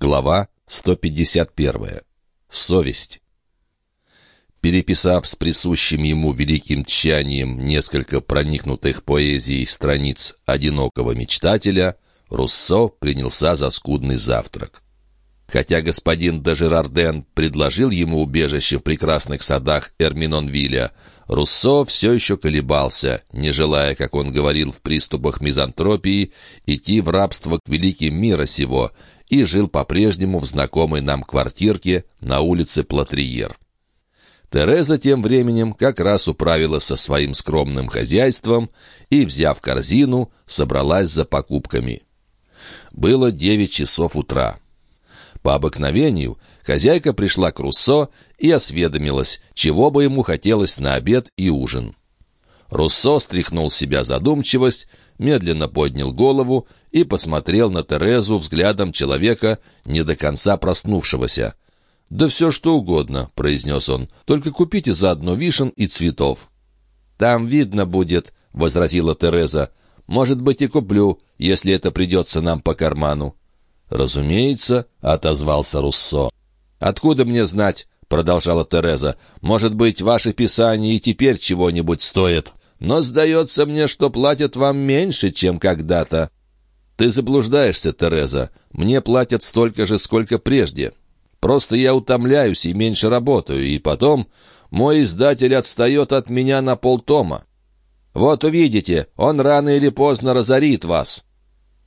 Глава 151. Совесть. Переписав с присущим ему великим тщанием несколько проникнутых поэзией страниц одинокого мечтателя, Руссо принялся за скудный завтрак. Хотя господин де Жерарден предложил ему убежище в прекрасных садах Эрминонвилля, Руссо все еще колебался, не желая, как он говорил в приступах мизантропии, идти в рабство к великим мира сего, и жил по-прежнему в знакомой нам квартирке на улице Платриер. Тереза тем временем как раз управилась со своим скромным хозяйством и, взяв корзину, собралась за покупками. Было девять часов утра. По обыкновению хозяйка пришла к Руссо и осведомилась, чего бы ему хотелось на обед и ужин. Руссо стряхнул с себя задумчивость, медленно поднял голову и посмотрел на Терезу взглядом человека, не до конца проснувшегося. «Да все что угодно», — произнес он, — «только купите заодно вишен и цветов». «Там видно будет», — возразила Тереза. «Может быть, и куплю, если это придется нам по карману». «Разумеется», — отозвался Руссо. «Откуда мне знать?» — продолжала Тереза. «Может быть, ваши писания и теперь чего-нибудь стоят. Но сдается мне, что платят вам меньше, чем когда-то». «Ты заблуждаешься, Тереза. Мне платят столько же, сколько прежде. Просто я утомляюсь и меньше работаю, и потом мой издатель отстает от меня на полтома. Вот увидите, он рано или поздно разорит вас».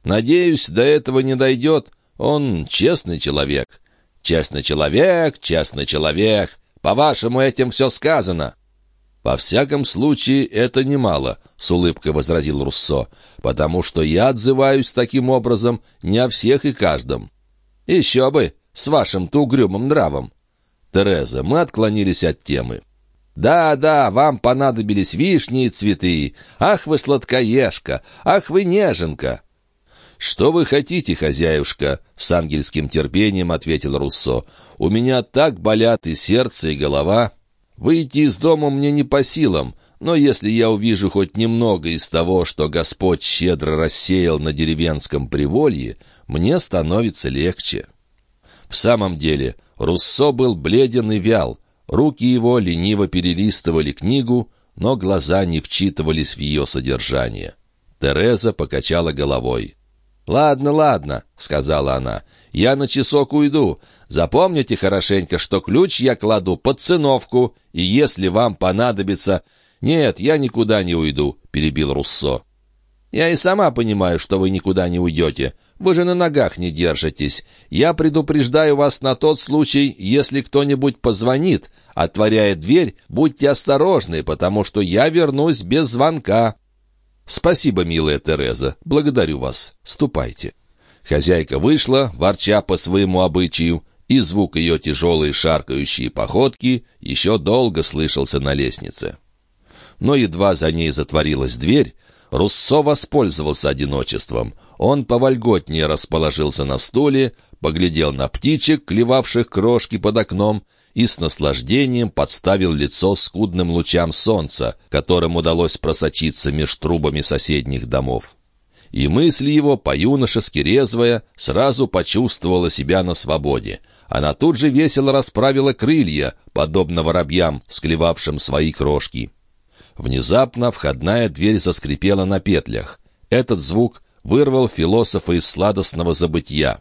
Надеюсь, до этого не дойдет. Он честный человек. Честный человек, честный человек. По-вашему, этим все сказано». «Во всяком случае, это немало», — с улыбкой возразил Руссо, «потому что я отзываюсь таким образом не о всех и каждом». «Еще бы, с вашим-то угрюмым нравом». «Тереза, мы отклонились от темы». «Да, да, вам понадобились вишни и цветы. Ах вы сладкоежка! Ах вы неженка!» «Что вы хотите, хозяюшка?» — с ангельским терпением ответил Руссо. «У меня так болят и сердце, и голова. Выйти из дома мне не по силам, но если я увижу хоть немного из того, что Господь щедро рассеял на деревенском приволье, мне становится легче». В самом деле, Руссо был бледен и вял. Руки его лениво перелистывали книгу, но глаза не вчитывались в ее содержание. Тереза покачала головой. «Ладно, ладно», — сказала она, — «я на часок уйду. Запомните хорошенько, что ключ я кладу под циновку, и если вам понадобится...» «Нет, я никуда не уйду», — перебил Руссо. «Я и сама понимаю, что вы никуда не уйдете. Вы же на ногах не держитесь. Я предупреждаю вас на тот случай, если кто-нибудь позвонит. Отворяя дверь, будьте осторожны, потому что я вернусь без звонка». «Спасибо, милая Тереза. Благодарю вас. Ступайте». Хозяйка вышла, ворча по своему обычаю, и звук ее тяжелой шаркающей походки еще долго слышался на лестнице. Но едва за ней затворилась дверь, Руссо воспользовался одиночеством. Он повольготнее расположился на стуле, поглядел на птичек, клевавших крошки под окном, и с наслаждением подставил лицо скудным лучам солнца, которым удалось просочиться меж трубами соседних домов. И мысль его, по-юношески резвая, сразу почувствовала себя на свободе. Она тут же весело расправила крылья, подобно воробьям, склевавшим свои крошки. Внезапно входная дверь заскрипела на петлях. Этот звук вырвал философа из сладостного забытья.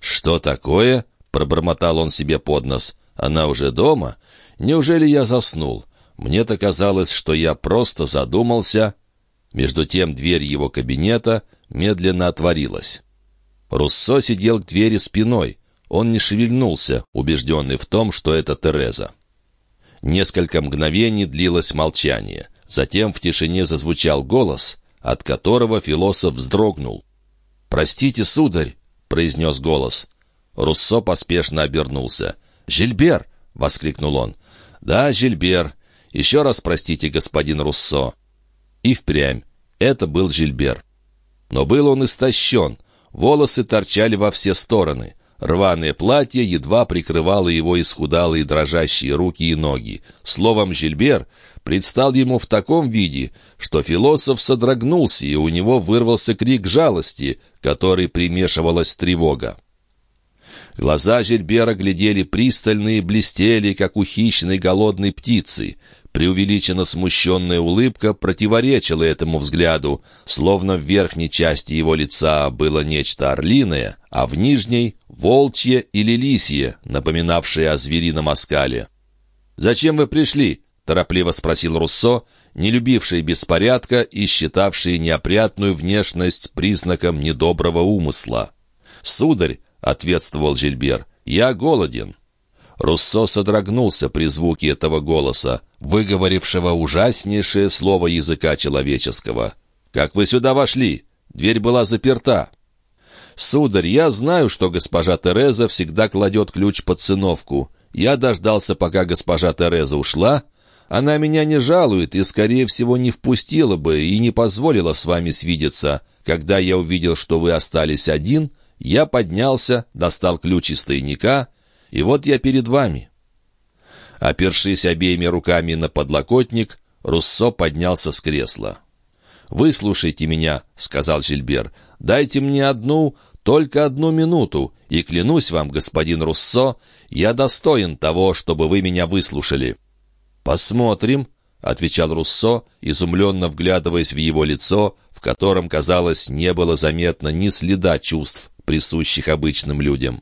«Что такое?» — пробормотал он себе под нос. Она уже дома? Неужели я заснул? Мне-то казалось, что я просто задумался. Между тем дверь его кабинета медленно отворилась. Руссо сидел к двери спиной. Он не шевельнулся, убежденный в том, что это Тереза. Несколько мгновений длилось молчание. Затем в тишине зазвучал голос, от которого философ вздрогнул. «Простите, сударь», — произнес голос. Руссо поспешно обернулся. «Жильбер!» — воскликнул он. «Да, Жильбер. Еще раз простите, господин Руссо». И впрямь. Это был Жильбер. Но был он истощен. Волосы торчали во все стороны. Рваное платье едва прикрывало его исхудалые дрожащие руки и ноги. Словом, Жильбер предстал ему в таком виде, что философ содрогнулся, и у него вырвался крик жалости, который примешивалась тревога. Глаза Жильбера глядели пристально и блестели, как у хищной голодной птицы. Преувеличенно смущенная улыбка противоречила этому взгляду, словно в верхней части его лица было нечто орлиное, а в нижней — волчье или лисье, напоминавшее о зверином оскале. «Зачем вы пришли?» — торопливо спросил Руссо, не любивший беспорядка и считавший неопрятную внешность признаком недоброго умысла. «Сударь», — ответствовал Жильбер, — «я голоден». Руссо содрогнулся при звуке этого голоса, выговорившего ужаснейшее слово языка человеческого. «Как вы сюда вошли? Дверь была заперта». «Сударь, я знаю, что госпожа Тереза всегда кладет ключ под циновку. Я дождался, пока госпожа Тереза ушла. Она меня не жалует и, скорее всего, не впустила бы и не позволила с вами свидеться. Когда я увидел, что вы остались один, я поднялся, достал ключ из тайника, и вот я перед вами». Опершись обеими руками на подлокотник, Руссо поднялся с кресла. «Выслушайте меня», — сказал Жильбер. «Дайте мне одну, только одну минуту, и клянусь вам, господин Руссо, я достоин того, чтобы вы меня выслушали». «Посмотрим», — отвечал Руссо, изумленно вглядываясь в его лицо, в котором, казалось, не было заметно ни следа чувств, присущих обычным людям.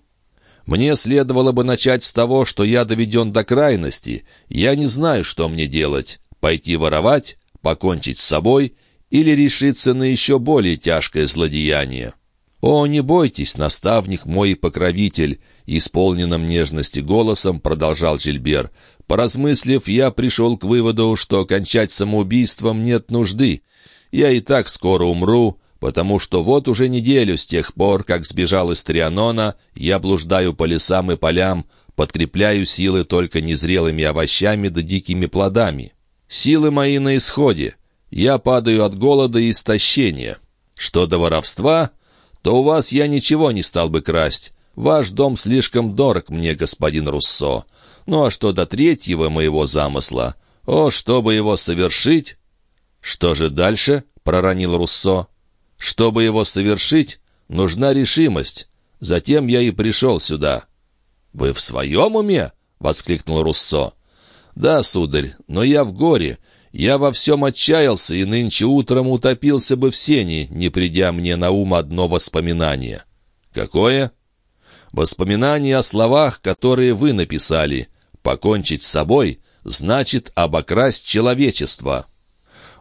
Мне следовало бы начать с того, что я доведен до крайности. Я не знаю, что мне делать. Пойти воровать, покончить с собой или решиться на еще более тяжкое злодеяние. «О, не бойтесь, наставник мой и покровитель!» Исполненным нежности голосом продолжал Жильбер. «Поразмыслив, я пришел к выводу, что кончать самоубийством нет нужды. Я и так скоро умру, потому что вот уже неделю с тех пор, как сбежал из Трианона, я блуждаю по лесам и полям, подкрепляю силы только незрелыми овощами да дикими плодами. Силы мои на исходе. Я падаю от голода и истощения. Что до воровства, то у вас я ничего не стал бы красть. Ваш дом слишком дорог мне, господин Руссо. Ну а что до третьего моего замысла? О, чтобы его совершить... «Что же дальше?» — проронил Руссо. Чтобы его совершить, нужна решимость. Затем я и пришел сюда». «Вы в своем уме?» — воскликнул Руссо. «Да, сударь, но я в горе. Я во всем отчаялся и нынче утром утопился бы в сене, не придя мне на ум одно воспоминание». «Какое?» «Воспоминание о словах, которые вы написали. Покончить с собой значит обокрасть человечество».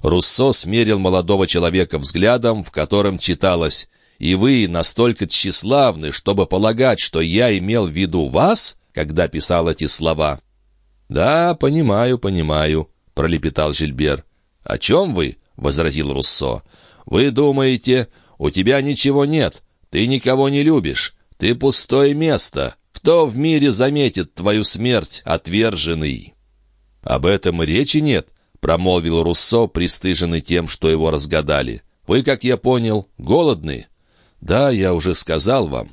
Руссо смерил молодого человека взглядом, в котором читалось «И вы настолько тщеславны, чтобы полагать, что я имел в виду вас, когда писал эти слова?» «Да, понимаю, понимаю», — пролепетал Жильбер. «О чем вы?» — возразил Руссо. «Вы думаете, у тебя ничего нет, ты никого не любишь, ты пустое место. Кто в мире заметит твою смерть, отверженный?» «Об этом речи нет промолвил Руссо, пристыженный тем, что его разгадали. «Вы, как я понял, голодны?» «Да, я уже сказал вам».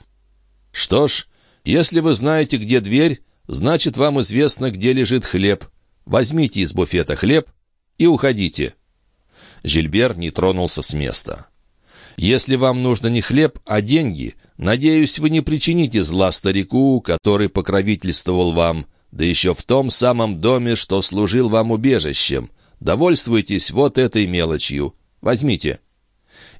«Что ж, если вы знаете, где дверь, значит, вам известно, где лежит хлеб. Возьмите из буфета хлеб и уходите». Жильбер не тронулся с места. «Если вам нужно не хлеб, а деньги, надеюсь, вы не причините зла старику, который покровительствовал вам, да еще в том самом доме, что служил вам убежищем. Довольствуйтесь вот этой мелочью. Возьмите».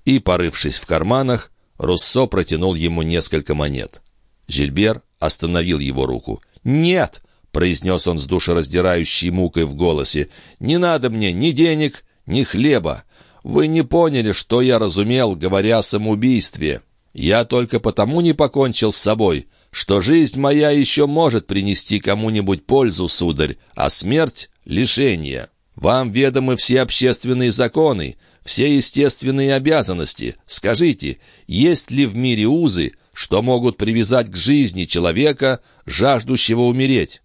И, порывшись в карманах, Руссо протянул ему несколько монет. Жильбер остановил его руку. «Нет!» — произнес он с душераздирающей мукой в голосе. «Не надо мне ни денег, ни хлеба. Вы не поняли, что я разумел, говоря о самоубийстве. Я только потому не покончил с собой, что жизнь моя еще может принести кому-нибудь пользу, сударь, а смерть — лишение». Вам ведомы все общественные законы, все естественные обязанности. Скажите, есть ли в мире узы, что могут привязать к жизни человека, жаждущего умереть?»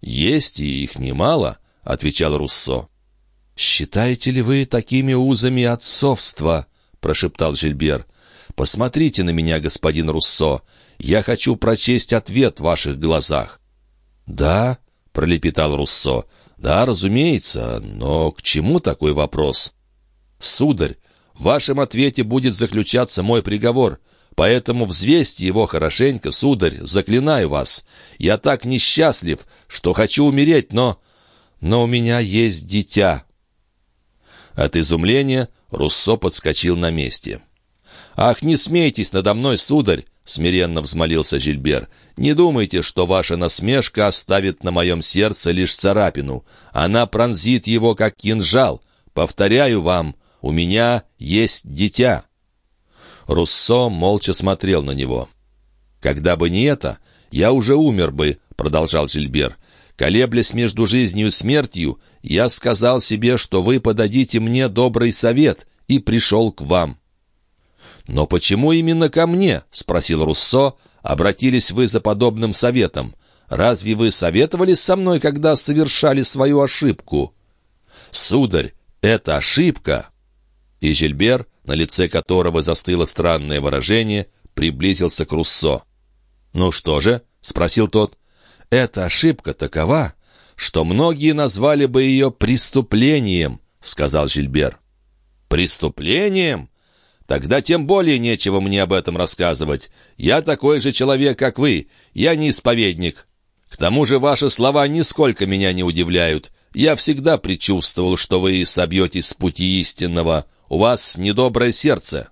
«Есть, и их немало», — отвечал Руссо. «Считаете ли вы такими узами отцовства?» — прошептал Жильбер. «Посмотрите на меня, господин Руссо. Я хочу прочесть ответ в ваших глазах». «Да», — пролепетал Руссо, «Да, разумеется, но к чему такой вопрос?» «Сударь, в вашем ответе будет заключаться мой приговор. Поэтому взвесьте его хорошенько, сударь, заклинаю вас. Я так несчастлив, что хочу умереть, но... Но у меня есть дитя». От изумления Руссо подскочил на месте. «Ах, не смейтесь надо мной, сударь!» — смиренно взмолился Жильбер. «Не думайте, что ваша насмешка оставит на моем сердце лишь царапину. Она пронзит его, как кинжал. Повторяю вам, у меня есть дитя». Руссо молча смотрел на него. «Когда бы не это, я уже умер бы», — продолжал Жильбер. «Колеблясь между жизнью и смертью, я сказал себе, что вы подадите мне добрый совет, и пришел к вам». «Но почему именно ко мне?» — спросил Руссо. «Обратились вы за подобным советом. Разве вы советовались со мной, когда совершали свою ошибку?» «Сударь, это ошибка!» И Жильбер, на лице которого застыло странное выражение, приблизился к Руссо. «Ну что же?» — спросил тот. «Эта ошибка такова, что многие назвали бы ее преступлением», — сказал Жильбер. «Преступлением?» Тогда тем более нечего мне об этом рассказывать. Я такой же человек, как вы. Я не исповедник. К тому же ваши слова нисколько меня не удивляют. Я всегда предчувствовал, что вы собьетесь с пути истинного. У вас недоброе сердце».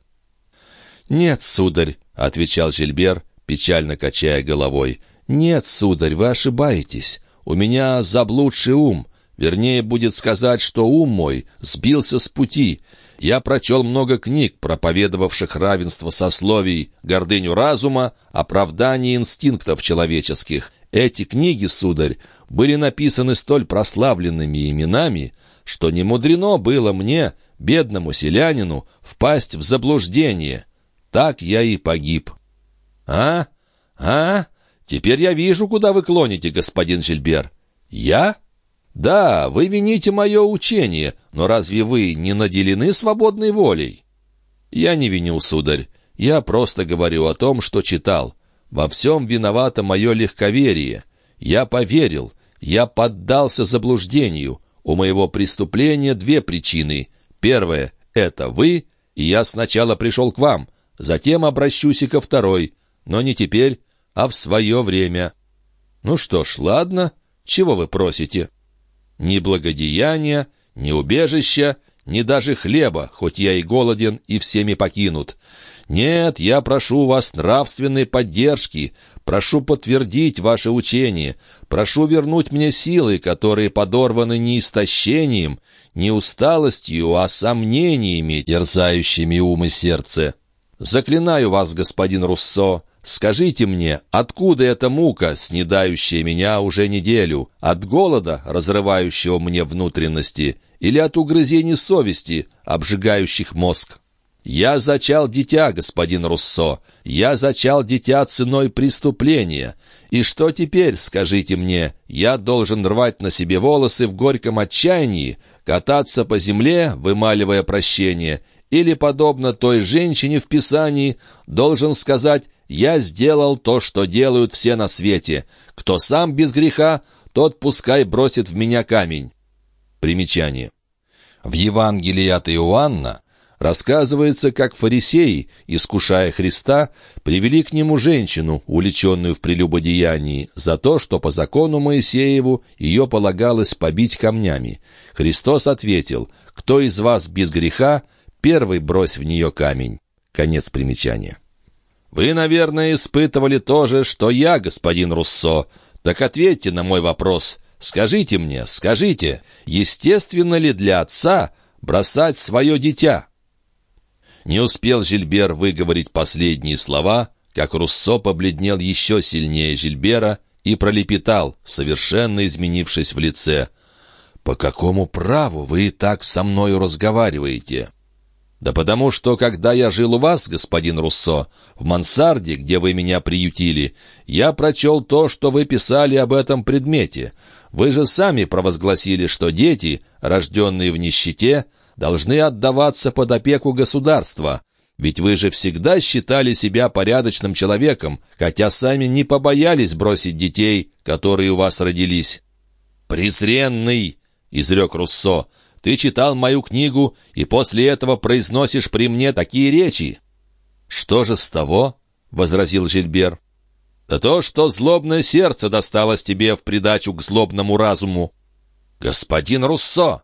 «Нет, сударь», — отвечал Жильбер, печально качая головой. «Нет, сударь, вы ошибаетесь. У меня заблудший ум. Вернее, будет сказать, что ум мой сбился с пути. Я прочел много книг, проповедовавших равенство сословий, гордыню разума, оправдание инстинктов человеческих. Эти книги, сударь, были написаны столь прославленными именами, что не мудрено было мне, бедному селянину, впасть в заблуждение. Так я и погиб. А? А? Теперь я вижу, куда вы клоните, господин Жильбер. Я? «Да, вы вините мое учение, но разве вы не наделены свободной волей?» «Я не виню, сударь. Я просто говорю о том, что читал. Во всем виновато мое легковерие. Я поверил, я поддался заблуждению. У моего преступления две причины. Первая — это вы, и я сначала пришел к вам, затем обращусь и ко второй, но не теперь, а в свое время. Ну что ж, ладно, чего вы просите?» Ни благодеяния, ни убежища, ни даже хлеба, хоть я и голоден и всеми покинут. Нет, я прошу вас нравственной поддержки, прошу подтвердить ваше учение, прошу вернуть мне силы, которые подорваны не истощением, не усталостью, а сомнениями, терзающими ум и сердце. Заклинаю вас, господин Руссо, Скажите мне, откуда эта мука, снедающая меня уже неделю? От голода, разрывающего мне внутренности, или от угрызений совести, обжигающих мозг? Я зачал дитя, господин Руссо. Я зачал дитя ценой преступления. И что теперь, скажите мне? Я должен рвать на себе волосы в горьком отчаянии, кататься по земле, вымаливая прощение, или, подобно той женщине в Писании, должен сказать «Я сделал то, что делают все на свете. Кто сам без греха, тот пускай бросит в меня камень». Примечание. В Евангелии от Иоанна рассказывается, как фарисеи, искушая Христа, привели к нему женщину, увлеченную в прелюбодеянии, за то, что по закону Моисееву ее полагалось побить камнями. Христос ответил, «Кто из вас без греха, первый брось в нее камень». Конец примечания. «Вы, наверное, испытывали то же, что я, господин Руссо. Так ответьте на мой вопрос. Скажите мне, скажите, естественно ли для отца бросать свое дитя?» Не успел Жильбер выговорить последние слова, как Руссо побледнел еще сильнее Жильбера и пролепетал, совершенно изменившись в лице. «По какому праву вы так со мною разговариваете?» «Да потому что, когда я жил у вас, господин Руссо, в мансарде, где вы меня приютили, я прочел то, что вы писали об этом предмете. Вы же сами провозгласили, что дети, рожденные в нищете, должны отдаваться под опеку государства. Ведь вы же всегда считали себя порядочным человеком, хотя сами не побоялись бросить детей, которые у вас родились». «Презренный!» — изрек Руссо. Ты читал мою книгу и после этого произносишь при мне такие речи». «Что же с того?» — возразил Жильбер. «Да то, что злобное сердце досталось тебе в придачу к злобному разуму». «Господин Руссо,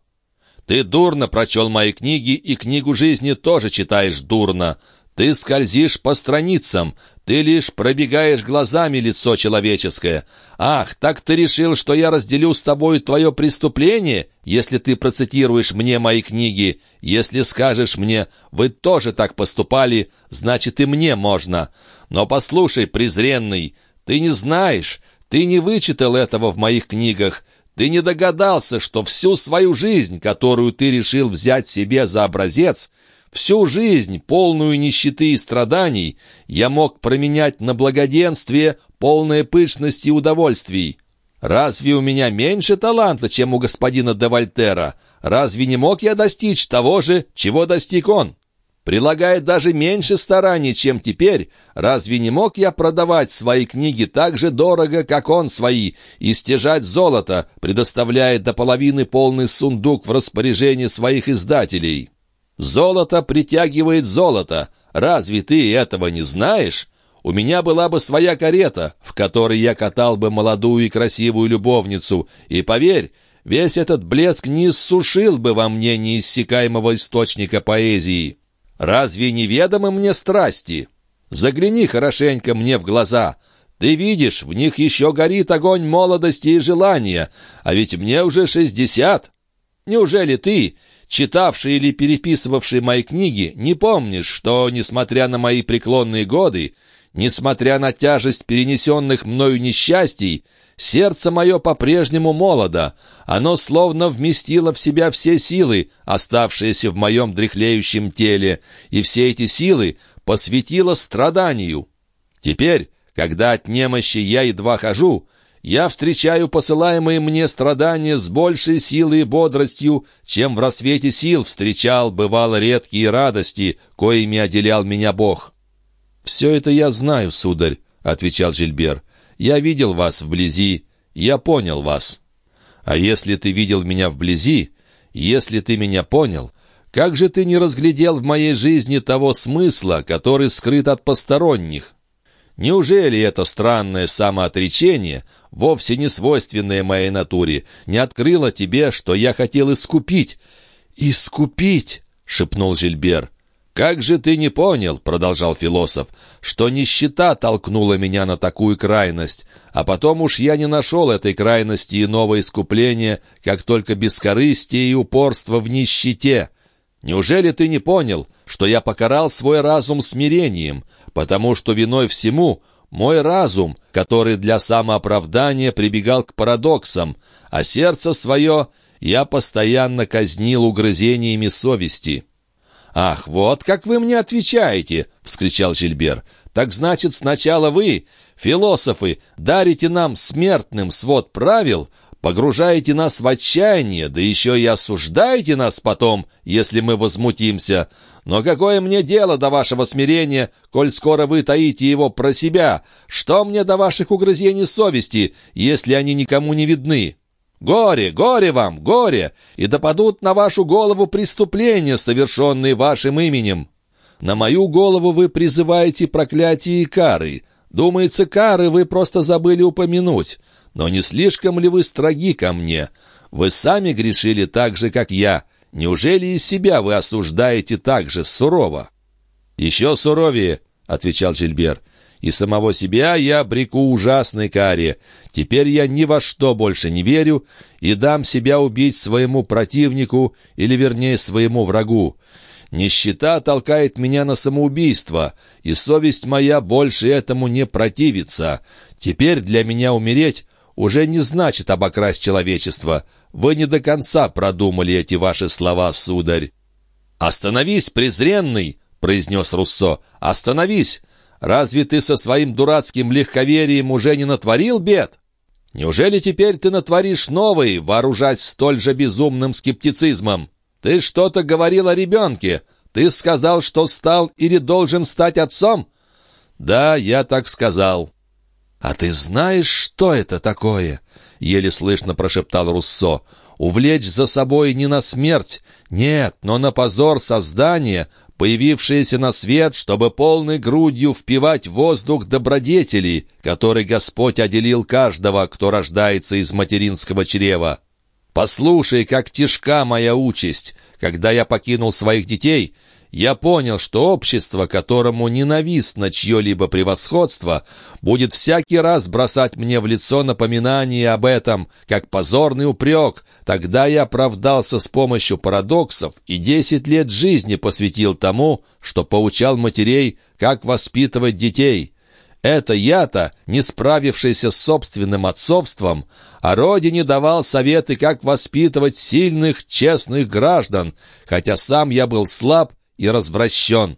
ты дурно прочел мои книги, и книгу жизни тоже читаешь дурно. Ты скользишь по страницам, ты лишь пробегаешь глазами лицо человеческое. Ах, так ты решил, что я разделю с тобой твое преступление, если ты процитируешь мне мои книги? Если скажешь мне, вы тоже так поступали, значит и мне можно. Но послушай, презренный, ты не знаешь, ты не вычитал этого в моих книгах. Ты не догадался, что всю свою жизнь, которую ты решил взять себе за образец, Всю жизнь, полную нищеты и страданий, я мог променять на благоденствие, полное пышности и удовольствий. Разве у меня меньше таланта, чем у господина де Вольтера? Разве не мог я достичь того же, чего достиг он? Прилагая даже меньше стараний, чем теперь, разве не мог я продавать свои книги так же дорого, как он свои, и стяжать золото, предоставляя до половины полный сундук в распоряжение своих издателей?» Золото притягивает золото. Разве ты этого не знаешь? У меня была бы своя карета, в которой я катал бы молодую и красивую любовницу. И поверь, весь этот блеск не иссушил бы во мне неиссякаемого источника поэзии. Разве неведомы мне страсти? Загляни хорошенько мне в глаза. Ты видишь, в них еще горит огонь молодости и желания, а ведь мне уже шестьдесят. Неужели ты, читавший или переписывавший мои книги, не помнишь, что, несмотря на мои преклонные годы, несмотря на тяжесть перенесенных мною несчастий, сердце мое по-прежнему молодо, оно словно вместило в себя все силы, оставшиеся в моем дряхлеющем теле, и все эти силы посвятило страданию. Теперь, когда от немощи я едва хожу, я встречаю посылаемые мне страдания с большей силой и бодростью, чем в рассвете сил встречал, бывало, редкие радости, коими отделял меня Бог». «Все это я знаю, сударь», — отвечал Жильбер. «Я видел вас вблизи, я понял вас». «А если ты видел меня вблизи, если ты меня понял, как же ты не разглядел в моей жизни того смысла, который скрыт от посторонних?» Неужели это странное самоотречение, вовсе не свойственное моей натуре, не открыло тебе, что я хотел искупить?» «Искупить!» — шепнул Жильбер. «Как же ты не понял, — продолжал философ, — что нищета толкнула меня на такую крайность, а потом уж я не нашел этой крайности и нового искупления, как только бескорыстие и упорство в нищете. Неужели ты не понял, что я покарал свой разум смирением, потому что виной всему мой разум, который для самооправдания прибегал к парадоксам, а сердце свое я постоянно казнил угрызениями совести». «Ах, вот как вы мне отвечаете!» — вскричал Жильбер. «Так значит, сначала вы, философы, дарите нам смертным свод правил, погружаете нас в отчаяние, да еще и осуждаете нас потом, если мы возмутимся. Но какое мне дело до вашего смирения, коль скоро вы таите его про себя? Что мне до ваших угрызений совести, если они никому не видны? Горе, горе вам, горе, и допадут на вашу голову преступления, совершенные вашим именем. На мою голову вы призываете проклятие и кары. Думается, кары вы просто забыли упомянуть. Но не слишком ли вы строги ко мне? Вы сами грешили так же, как я. Неужели и себя вы осуждаете так же сурово?» «Еще суровее», — отвечал Жильбер. «И самого себя я обреку ужасной каре. Теперь я ни во что больше не верю и дам себя убить своему противнику, или, вернее, своему врагу. Нищета толкает меня на самоубийство, и совесть моя больше этому не противится. Теперь для меня умереть уже не значит обокрасть человечество. Вы не до конца продумали эти ваши слова, сударь». «Остановись, презренный!» — произнес Руссо. «Остановись! Разве ты со своим дурацким легковерием уже не натворил бед? Неужели теперь ты натворишь новый, вооружать столь же безумным скептицизмом? Ты что-то говорил о ребенке. Ты сказал, что стал или должен стать отцом?» «Да, я так сказал». «А ты знаешь, что это такое?» — еле слышно прошептал Руссо. «Увлечь за собой не на смерть, нет, но на позор создания, появившиеся на свет, чтобы полной грудью впивать воздух добродетели, который Господь отделил каждого, кто рождается из материнского чрева. Послушай, как тяжка моя участь. Когда я покинул своих детей, я понял, что общество, которому ненавистно чье-либо превосходство, будет всякий раз бросать мне в лицо напоминание об этом, как позорный упрек. Тогда я оправдался с помощью парадоксов и десять лет жизни посвятил тому, что поучал матерей, как воспитывать детей». Это я-то, не справившийся с собственным отцовством, а родине давал советы, как воспитывать сильных, честных граждан, хотя сам я был слаб и развращен.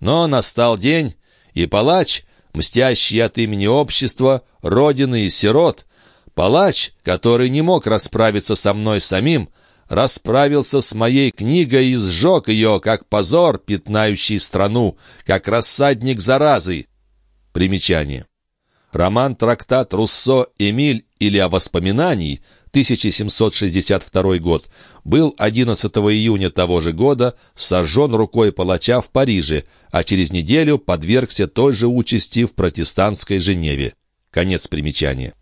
Но настал день, и палач, мстящий от имени общества, родины и сирот, палач, который не мог расправиться со мной самим, расправился с моей книгой и сжег ее, как позор, пятнающий страну, как рассадник заразы. Примечание. Роман-трактат Руссо «Эмиль» или «О воспоминании» 1762 год был 11 июня того же года сожжен рукой палача в Париже, а через неделю подвергся той же участи в протестантской Женеве. Конец примечания.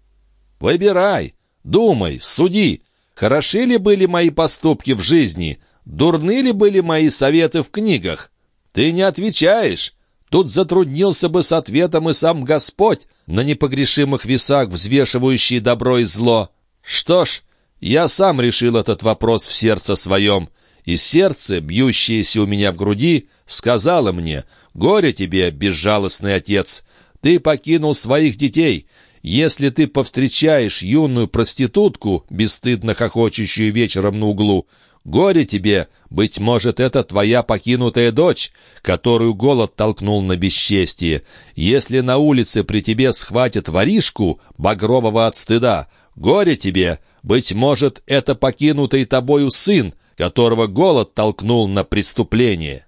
«Выбирай, думай, суди, хороши ли были мои поступки в жизни, дурны ли были мои советы в книгах? Ты не отвечаешь, Тут затруднился бы с ответом и сам Господь, на непогрешимых весах взвешивающий добро и зло. Что ж, я сам решил этот вопрос в сердце своем, и сердце, бьющееся у меня в груди, сказало мне, «Горе тебе, безжалостный отец! Ты покинул своих детей. Если ты повстречаешь юную проститутку, бесстыдно хохочущую вечером на углу, Горе тебе, быть может, это твоя покинутая дочь, которую голод толкнул на бесчестие. Если на улице при тебе схватят воришку, багрового от стыда, горе тебе, быть может, это покинутый тобою сын, которого голод толкнул на преступление».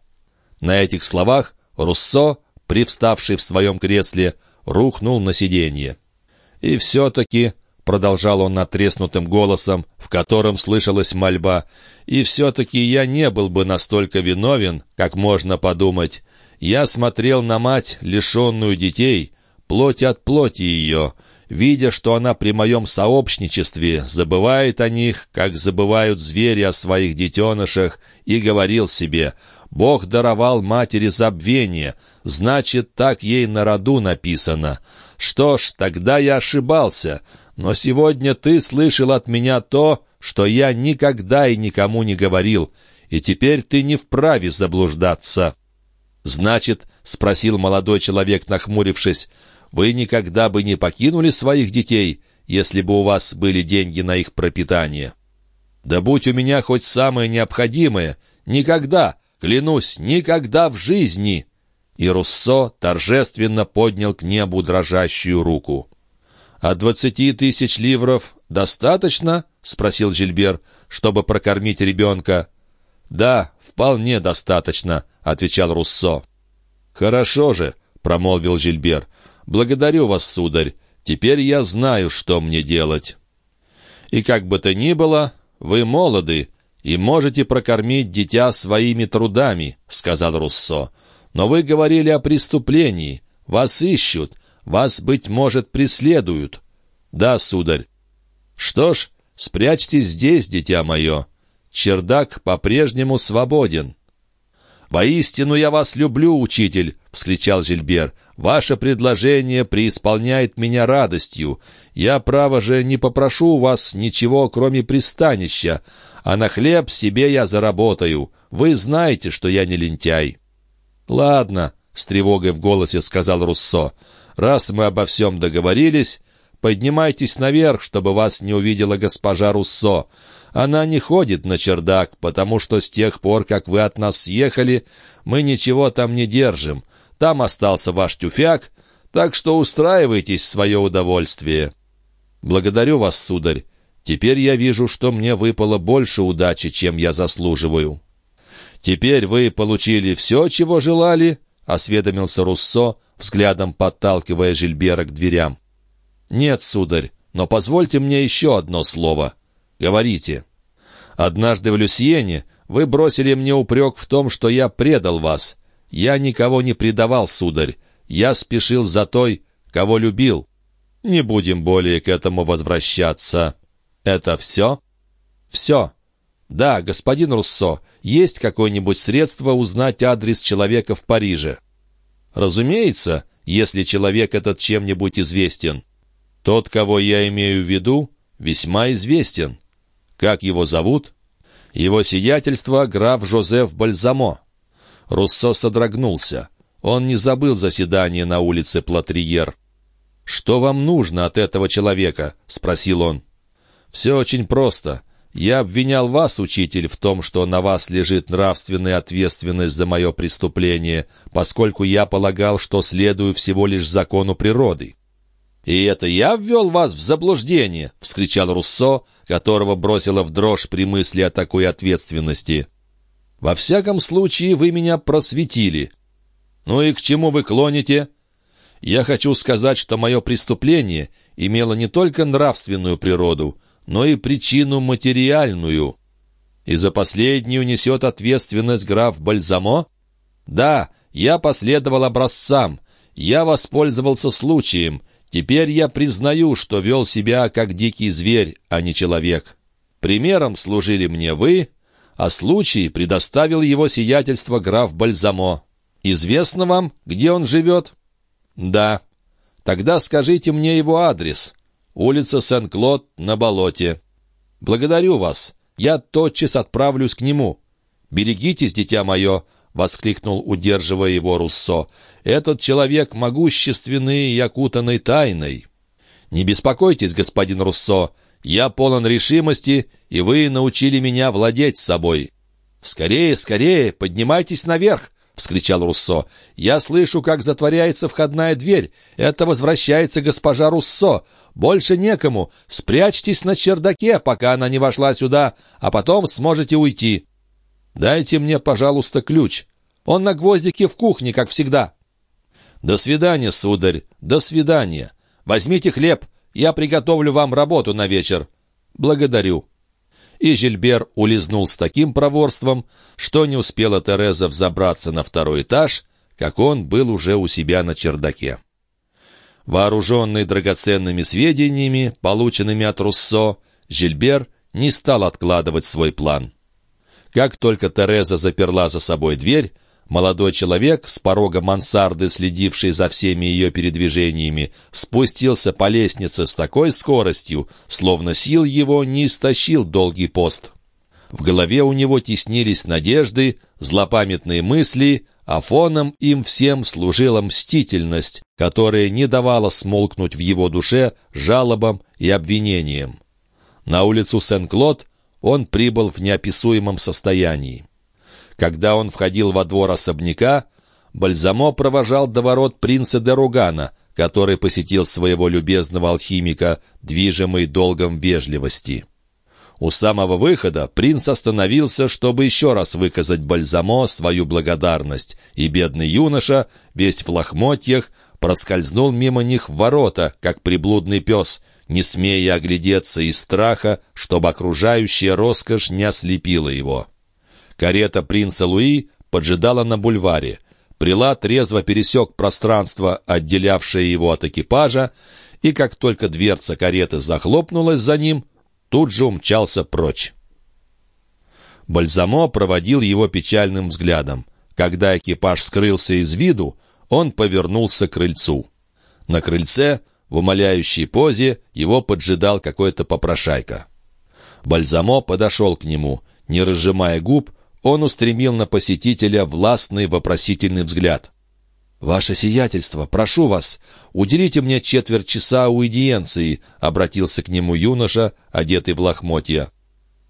На этих словах Руссо, привставший в своем кресле, рухнул на сиденье. «И все-таки», — продолжал он натреснутым голосом, в котором слышалась мольба, «и все-таки я не был бы настолько виновен, как можно подумать. Я смотрел на мать, лишенную детей, плоть от плоти ее, видя, что она при моем сообщничестве забывает о них, как забывают звери о своих детенышах, и говорил себе, «Бог даровал матери забвение, значит, так ей на роду написано. Что ж, тогда я ошибался» но сегодня ты слышал от меня то, что я никогда и никому не говорил, и теперь ты не вправе заблуждаться». «Значит, — спросил молодой человек, нахмурившись, — вы никогда бы не покинули своих детей, если бы у вас были деньги на их пропитание?» «Да будь у меня хоть самое необходимое, никогда, клянусь, никогда в жизни!» И Руссо торжественно поднял к небу дрожащую руку. «А двадцати тысяч ливров достаточно?» — спросил Жильбер, — «чтобы прокормить ребенка». «Да, вполне достаточно», — отвечал Руссо. «Хорошо же», — промолвил Жильбер. «Благодарю вас, сударь. Теперь я знаю, что мне делать». «И как бы то ни было, вы молоды и можете прокормить дитя своими трудами», — сказал Руссо. «Но вы говорили о преступлении. Вас ищут, вас, быть может, преследуют. Да, сударь. Что ж, спрячьтесь здесь, дитя мое. Чердак по-прежнему свободен. «Воистину я вас люблю, учитель!» — вскричал Жильбер. «Ваше предложение преисполняет меня радостью. Я, право же, не попрошу у вас ничего, кроме пристанища, а на хлеб себе я заработаю. Вы знаете, что я не лентяй». «Ладно», — с тревогой в голосе сказал Руссо, Раз мы обо всем договорились, поднимайтесь наверх, чтобы вас не увидела госпожа Руссо. Она не ходит на чердак, потому что с тех пор, как вы от нас съехали, мы ничего там не держим. Там остался ваш тюфяк, так что устраивайтесь в свое удовольствие. Благодарю вас, сударь. Теперь я вижу, что мне выпало больше удачи, чем я заслуживаю. Теперь вы получили все, чего желали, — осведомился Руссо, взглядом подталкивая Жильбера к дверям. «Нет, сударь, но позвольте мне еще одно слово. Говорите». Однажды в Люсьене вы бросили мне упрек в том, что я предал вас. Я никого не предавал, сударь. Я спешил за той, кого любил. Не будем более к этому возвращаться. Это все? Все. Да, господин Руссо, есть какое-нибудь средство узнать адрес человека в Париже? Разумеется, если человек этот чем-нибудь известен. Тот, кого я имею в виду, весьма известен. Как его зовут? Его сиятельство граф Жозеф Бальзамо. Руссо содрогнулся. Он не забыл заседание на улице Платриер. «Что вам нужно от этого человека?» — спросил он. «Все очень просто. Я обвинял вас, учитель, в том, что на вас лежит нравственная ответственность за мое преступление, поскольку я полагал, что следую всего лишь закону природы. «И это я ввел вас в заблуждение!» — вскричал Руссо, которого бросило в дрожь при мысли о такой ответственности. «Во всяком случае, вы меня просветили. Ну и к чему вы клоните?» «Я хочу сказать, что мое преступление имело не только нравственную природу, но и причину материальную. И за последнюю несет ответственность граф Бальзамо? Да, я последовал образцам, я воспользовался случаем, теперь я признаю, что вел себя как дикий зверь, а не человек. Примером служили мне вы, а случай предоставил его сиятельство граф Бальзамо. Известно вам, где он живет? Да. Тогда скажите мне его адрес улица Сен-Клод на болоте. Благодарю вас. Я тотчас отправлюсь к нему. Берегитесь, дитя мое, — воскликнул, удерживая его Руссо. «Этот человек могущественный и окутанный тайной». «Не беспокойтесь, господин Руссо, я полон решимости, и вы научили меня владеть собой. Скорее, скорее, поднимайтесь наверх, — вскричал Руссо. «Я слышу, как затворяется входная дверь. Это возвращается госпожа Руссо. Больше некому. Спрячьтесь на чердаке, пока она не вошла сюда, а потом сможете уйти. Дайте мне, пожалуйста, ключ. Он на гвоздике в кухне, как всегда». «До свидания, сударь, до свидания. Возьмите хлеб, я приготовлю вам работу на вечер. Благодарю» и Жильбер улизнул с таким проворством, что не успела Тереза взобраться на второй этаж, как он был уже у себя на чердаке. Вооруженный драгоценными сведениями, полученными от Руссо, Жильбер не стал откладывать свой план. Как только Тереза заперла за собой дверь, Молодой человек, с порога мансарды, следивший за всеми ее передвижениями, спустился по лестнице с такой скоростью, словно сил его не истощил долгий пост. В голове у него теснились надежды, злопамятные мысли, а фоном им всем служила мстительность, которая не давала смолкнуть в его душе жалобам и обвинениям. На улицу Сен-Клод он прибыл в неописуемом состоянии. Когда он входил во двор особняка, Бальзамо провожал до ворот принца де Ругана, который посетил своего любезного алхимика, движимый долгом вежливости. У самого выхода принц остановился, чтобы еще раз выказать Бальзамо свою благодарность, и бедный юноша, весь в лохмотьях, проскользнул мимо них в ворота, как приблудный пес, не смея оглядеться из страха, чтобы окружающая роскошь не ослепила его. Карета принца Луи поджидала на бульваре. Прилад резво пересек пространство, отделявшее его от экипажа, и как только дверца кареты захлопнулась за ним, тут же умчался прочь. Бальзамо проводил его печальным взглядом. Когда экипаж скрылся из виду, он повернулся к крыльцу. На крыльце, в умоляющей позе, его поджидал какой-то попрошайка. Бальзамо подошел к нему. Не разжимая губ, он устремил на посетителя властный вопросительный взгляд. «Ваше сиятельство, прошу вас, уделите мне четверть часа уидиенции», — обратился к нему юноша, одетый в лохмотья.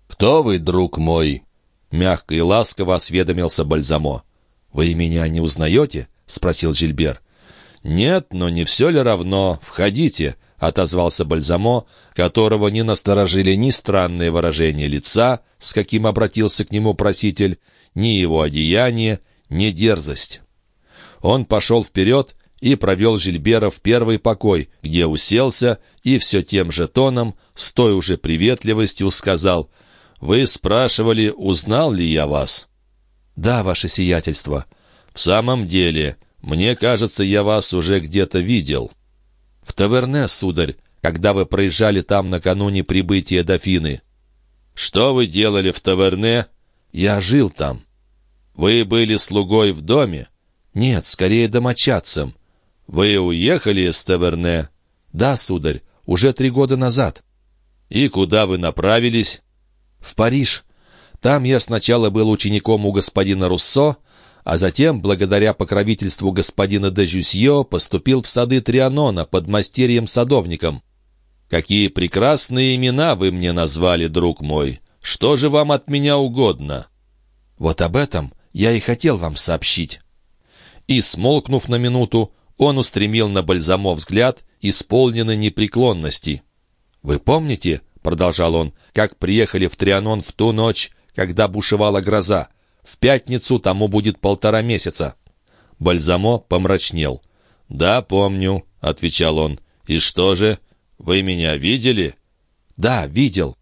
«Кто вы, друг мой?» — мягко и ласково осведомился Бальзамо. «Вы меня не узнаете?» — спросил Жильбер. «Нет, но не все ли равно? Входите», — отозвался Бальзамо, которого не насторожили ни странное выражение лица, с каким обратился к нему проситель, ни его одеяние, ни дерзость. Он пошел вперед и провел Жильбера в первый покой, где уселся и все тем же тоном, с той уже приветливостью сказал Вы спрашивали, узнал ли я вас?» «Да, ваше сиятельство». «В самом деле, мне кажется, я вас уже где-то видел». «В таверне, сударь, когда вы проезжали там накануне прибытия дофины». «Что вы делали в таверне?» «Я жил там». «Вы были слугой в доме?» «Нет, скорее домочадцем». «Вы уехали из таверне?» «Да, сударь, уже три года назад». «И куда вы направились?» «В Париж. Там я сначала был учеником у господина Руссо, а затем, благодаря покровительству господина де Жюсье, поступил в сады Трианона под мастерьем-садовником». «Какие прекрасные имена вы мне назвали, друг мой! Что же вам от меня угодно?» «Вот об этом я и хотел вам сообщить». И, смолкнув на минуту, он устремил на Бальзамо взгляд, исполненный непреклонности. «Вы помните, — продолжал он, — как приехали в Трианон в ту ночь, когда бушевала гроза? В пятницу тому будет полтора месяца». Бальзамо помрачнел. «Да, помню», — отвечал он. «И что же? Вы меня видели?» «Да, видел».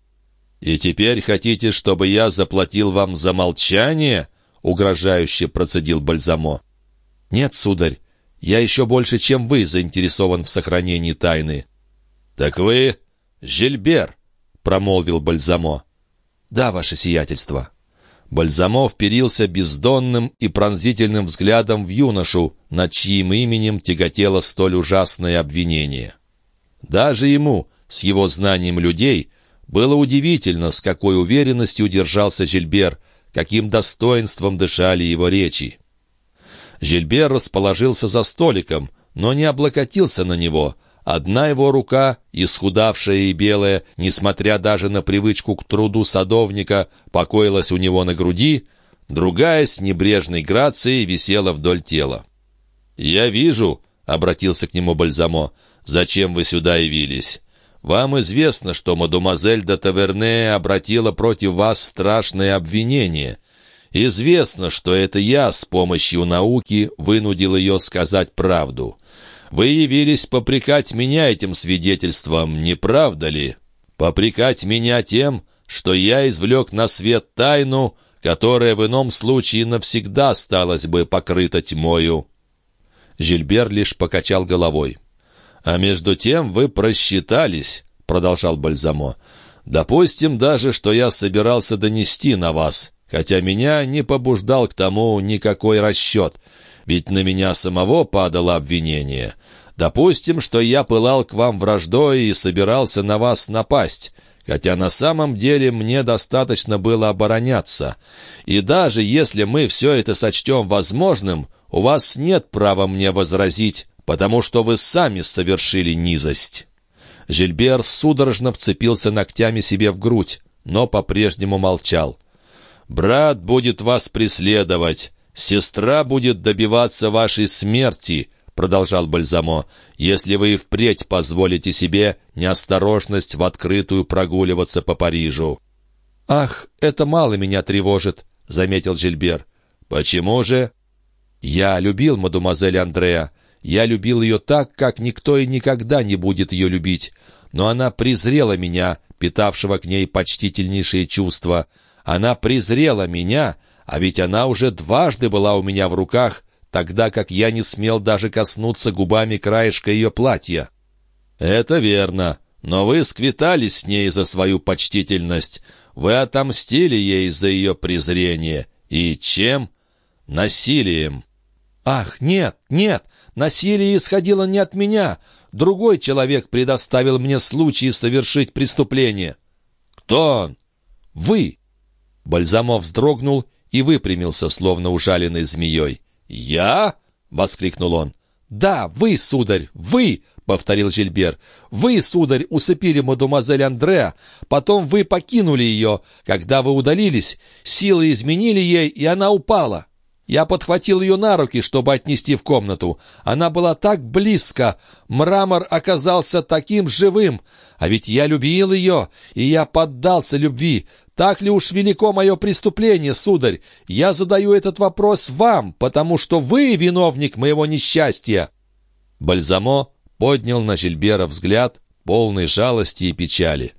«И теперь хотите, чтобы я заплатил вам за молчание?» — угрожающе процедил Бальзамо. «Нет, сударь, я еще больше, чем вы, заинтересован в сохранении тайны». «Так вы Жильбер», — промолвил Бальзамо. «Да, ваше сиятельство». Бальзамо вперился бездонным и пронзительным взглядом в юношу, над чьим именем тяготело столь ужасное обвинение. Даже ему, с его знанием людей, было удивительно, с какой уверенностью держался Жильбер, каким достоинством дышали его речи. Жильбер расположился за столиком, но не облокотился на него. Одна его рука, исхудавшая и белая, несмотря даже на привычку к труду садовника, покоилась у него на груди, другая с небрежной грацией висела вдоль тела. «Я вижу», — обратился к нему Бальзамо, — «зачем вы сюда явились? Вам известно, что мадемуазель де Таверне обратила против вас страшное обвинение. Известно, что это я с помощью науки вынудил ее сказать правду. Вы явились попрекать меня этим свидетельством, не правда ли? Попрекать меня тем, что я извлек на свет тайну, которая в ином случае навсегда осталась бы покрыта тьмою». Жильбер лишь покачал головой. «А между тем вы просчитались», — продолжал Бальзамо. «Допустим даже, что я собирался донести на вас, хотя меня не побуждал к тому никакой расчет, ведь на меня самого падало обвинение. Допустим, что я пылал к вам враждой и собирался на вас напасть» хотя на самом деле мне достаточно было обороняться. И даже если мы все это сочтем возможным, у вас нет права мне возразить, потому что вы сами совершили низость». Жильбер судорожно вцепился ногтями себе в грудь, но по-прежнему молчал. «Брат будет вас преследовать, сестра будет добиваться вашей смерти», — продолжал Бальзамо, «если вы впредь позволите себе неосторожность в открытую прогуливаться по Парижу». «Ах, это мало меня тревожит», — заметил Жильбер. «Почему же?» «Я любил мадемуазель Андреа. Я любил ее так, как никто и никогда не будет ее любить. Но она презрела меня, питавшего к ней почтительнейшие чувства. Она презрела меня, а ведь она уже дважды была у меня в руках, тогда как я не смел даже коснуться губами краешка ее платья». «Это верно. Но вы сквитались с ней за свою почтительность. Вы отомстили ей за ее презрение. И чем? Насилием». «Ах, нет, нет! Насилие исходило не от меня. Другой человек предоставил мне случай совершить преступление». «Кто он?» «Вы!» Бальзамов вздрогнул и выпрямился, словно ужаленный змеей. «Я?» — воскликнул он. «Да, вы, сударь, вы!» — повторил Жильбер. «Вы, сударь, усыпили мадемуазель Андреа, потом вы покинули ее. Когда вы удалились, силы изменили ей, и она упала. Я подхватил ее на руки, чтобы отнести в комнату. Она была так близко. Мрамор оказался таким живым. А ведь я любил ее, и я поддался любви. Так ли уж велико мое преступление, сударь? Я задаю этот вопрос вам, потому что вы виновник моего несчастья». Бальзамо поднял на Жильбера взгляд, полный жалости и печали.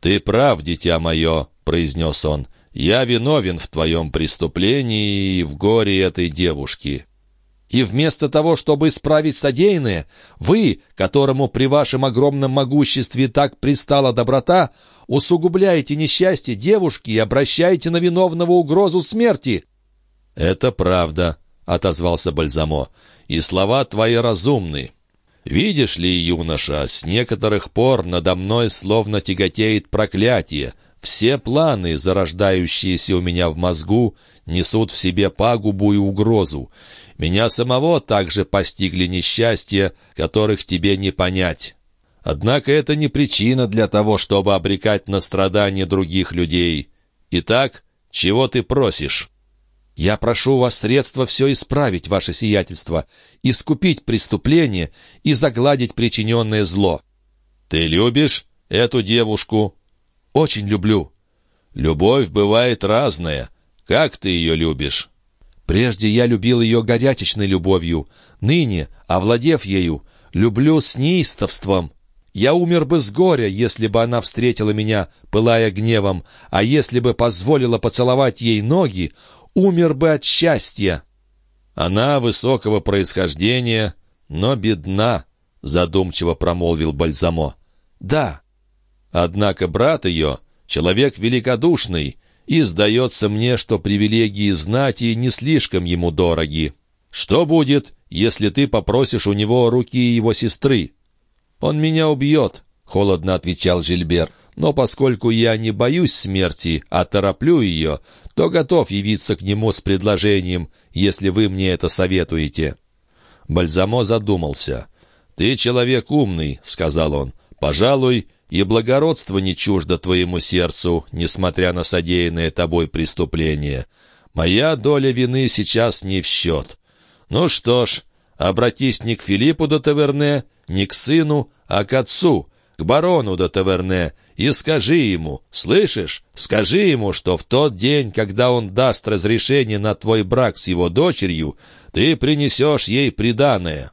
«Ты прав, дитя мое», — произнес он, — «я виновен в твоем преступлении и в горе этой девушки». И вместо того, чтобы исправить содеянное, вы, которому при вашем огромном могуществе так пристала доброта, усугубляете несчастье девушки и обращаете на виновного угрозу смерти». «Это правда», — отозвался Бальзамо, — «и слова твои разумны. Видишь ли, юноша, с некоторых пор надо мной словно тяготеет проклятие. Все планы, зарождающиеся у меня в мозгу, несут в себе пагубу и угрозу. Меня самого также постигли несчастья, которых тебе не понять. Однако это не причина для того, чтобы обрекать на страдания других людей. Итак, чего ты просишь?» «Я прошу вас средства все исправить, ваше сиятельство, искупить преступление и загладить причиненное зло». «Ты любишь эту девушку?» «Очень люблю». «Любовь бывает разная. Как ты ее любишь?» Прежде я любил ее горячечной любовью, ныне, овладев ею, люблю с неистовством. Я умер бы с горя, если бы она встретила меня, пылая гневом, а если бы позволила поцеловать ей ноги, умер бы от счастья. Она высокого происхождения, но бедна, — задумчиво промолвил Бальзамо. Да. Однако брат ее — человек великодушный, и сдается мне, что привилегии знати не слишком ему дороги. Что будет, если ты попросишь у него руки его сестры?» «Он меня убьет», — холодно отвечал Жильбер. «Но поскольку я не боюсь смерти, а тороплю ее, то готов явиться к нему с предложением, если вы мне это советуете». Бальзамо задумался. «Ты человек умный», — сказал он. «Пожалуй, и благородство не чуждо твоему сердцу, несмотря на содеянное тобой преступление. Моя доля вины сейчас не в счет. Ну что ж, обратись не к Филиппу до Таверне, не к сыну, а к отцу, к барону до Таверне, и скажи ему, слышишь, скажи ему, что в тот день, когда он даст разрешение на твой брак с его дочерью, ты принесешь ей приданое».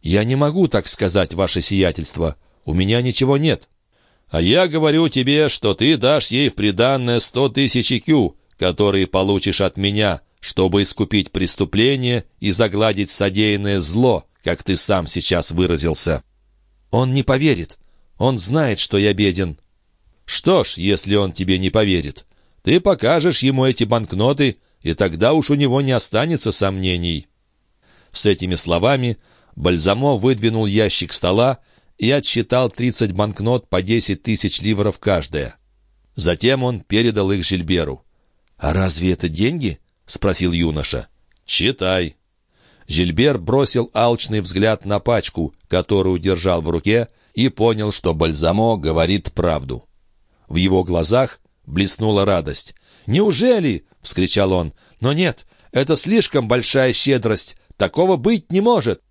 «Я не могу так сказать, ваше сиятельство. У меня ничего нет». А я говорю тебе, что ты дашь ей в приданное сто тысяч кю, которые получишь от меня, чтобы искупить преступление и загладить содеянное зло, как ты сам сейчас выразился. Он не поверит. Он знает, что я беден. Что ж, если он тебе не поверит, ты покажешь ему эти банкноты, и тогда уж у него не останется сомнений». С этими словами Бальзамо выдвинул ящик стола и отсчитал 30 банкнот по 10 тысяч ливров каждая. Затем он передал их Жильберу. «А разве это деньги?» — спросил юноша. «Читай». Жильбер бросил алчный взгляд на пачку, которую держал в руке, и понял, что Бальзамо говорит правду. В его глазах блеснула радость. «Неужели?» — вскричал он. «Но нет, это слишком большая щедрость. Такого быть не может».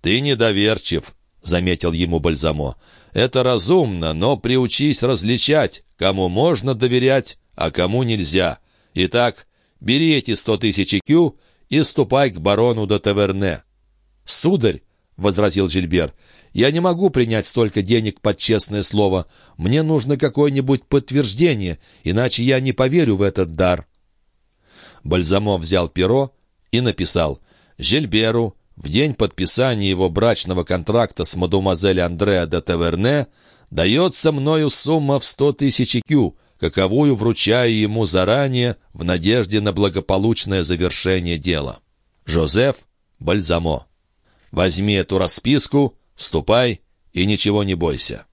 «Ты недоверчив», — заметил ему Бальзамо. «Это разумно, но приучись различать, кому можно доверять, а кому нельзя. Итак, бери эти сто тысяч кю и ступай к барону до Таверне». «Сударь», — возразил Жильбер, — «я не могу принять столько денег под честное слово. Мне нужно какое-нибудь подтверждение, иначе я не поверю в этот дар». Бальзамо взял перо и написал «Жильберу, в день подписания его брачного контракта с мадемуазель Андреа де Таверне дается мною сумма в сто тысяч кю, каковую вручаю ему заранее в надежде на благополучное завершение дела. Жозеф Бальзамо. Возьми эту расписку, ступай и ничего не бойся.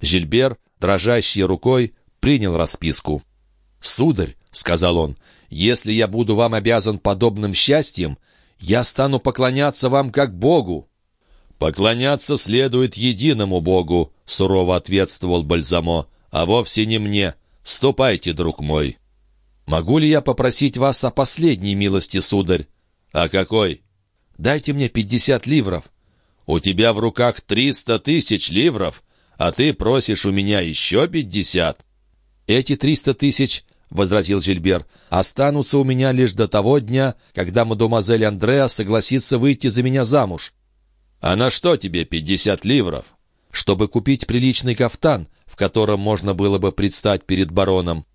Жильбер, дрожащей рукой, принял расписку. «Сударь», — сказал он, — «если я буду вам обязан подобным счастьем, я стану поклоняться вам как Богу». «Поклоняться следует единому Богу», — сурово ответствовал Бальзамо, «а вовсе не мне. Ступайте, друг мой». «Могу ли я попросить вас о последней милости, сударь?» «А какой?» «Дайте мне пятьдесят ливров». «У тебя в руках триста тысяч ливров, а ты просишь у меня еще пятьдесят». «Эти триста тысяч — возразил Жильбер, — «останутся у меня лишь до того дня, когда мадемуазель Андреа согласится выйти за меня замуж». «А на что тебе пятьдесят ливров?» «Чтобы купить приличный кафтан, в котором можно было бы предстать перед бароном».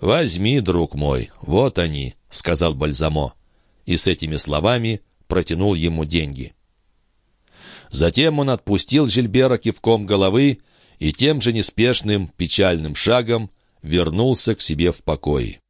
«Возьми, друг мой, вот они», — сказал Бальзамо. И с этими словами протянул ему деньги. Затем он отпустил Жильбера кивком головы и тем же неспешным печальным шагом вернулся к себе в покое.